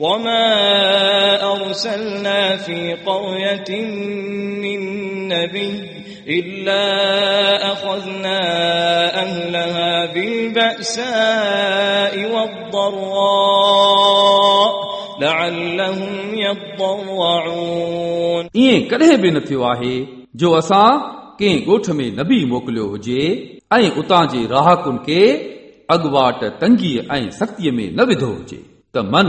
وما أرسلنا في قرية من نبي إلا أخذنا أهلها بالبأساء والضراء لعلهم يضرعون ईअं कॾहिं बि न थियो आहे जो असां कंहिं ॻोठ में नबी मोकिलियो हुजे ऐं उतां जे राहकुनि खे अॻुवाट तंगीअ ऐं सख़्तीअ में न विधो हुजे त मन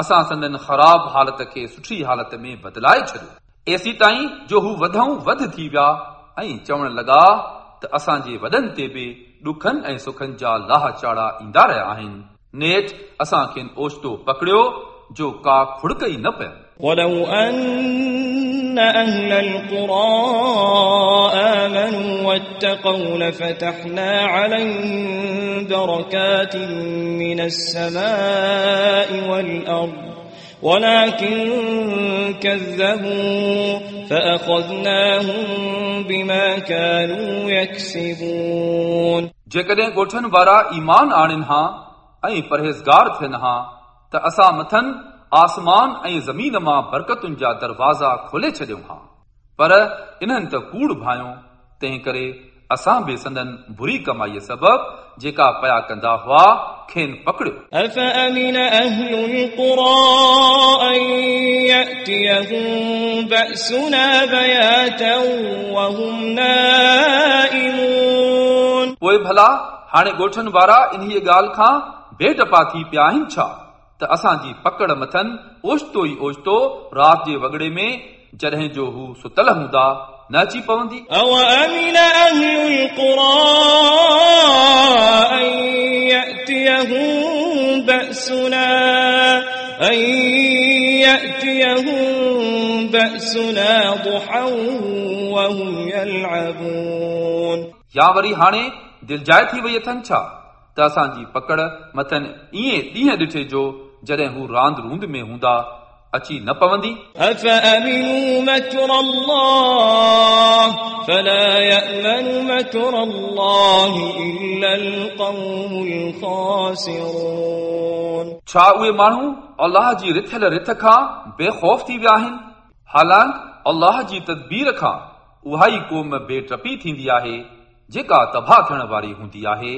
असां संदन ख़राब हालत खे सुठी हालत में बदिलाए छॾियो एसी ताईं जो हू वधऊं वध थी विया ऐं चवण लॻा त असांजे वॾनि ते बि ॾुखनि ऐं सुखनि जा लाह चाड़ा ईंदा रहिया आहिनि नेठ असां खेनि ओचितो पकड़ियो जो का खुड़क ई न पिया ولو أن أهل القرى آمنوا واتقوا لفتحنا عليهم بركات من السماء والأرض ولكن كذبوا فأخذناهم بما كانوا يكسبون जेकॾहिं ॻोठनि वारा ईमान आणनि हा ऐं परहेज़गार थियनि हा त असां मथनि आसमान ऐं ज़मीन मां बरकतुनि जा दरवाज़ा खोले छॾियूं हा पर इन्हनि त कूड़ भायो तंहिं करे اسان به سنن بري ڪمائيءَ سبب جيڪا پيا ڪندا هئا کين پڪڙيو. پوءِ ڀلا هاڻي ڳوٺن وارا انهيءَ ڳالهه کان ڀيٽ پا ٿي پيا آهن ڇا؟ ته اسان جي پڪڙ مٿن اوچتو ئي اوچتو رات جي وگڙي ۾ جڏهن جو هو ستل هوندا. نه اچي پوندي يا وري هاڻي دلجائي ٿي وئي اٿن ڇا ته اسان جي پڪڙ مٿن ائين ڏينهن ڏٺي جو جڏهن هو راند روند ۾ هوندا अची न पवंदी أفأمنوا مكر الله فلا يأمن مكر الله إلا القوم الخاسرون छा उहे माण्हू अलाह जी रिथियल रिथ खां बेखौफ़ थी विया आहिनि हालांकि अलाह जी तदबीर खां उहा ई क़ौम बेटपी थींदी आहे जेका तबाह थियण वारी हूंदी आहे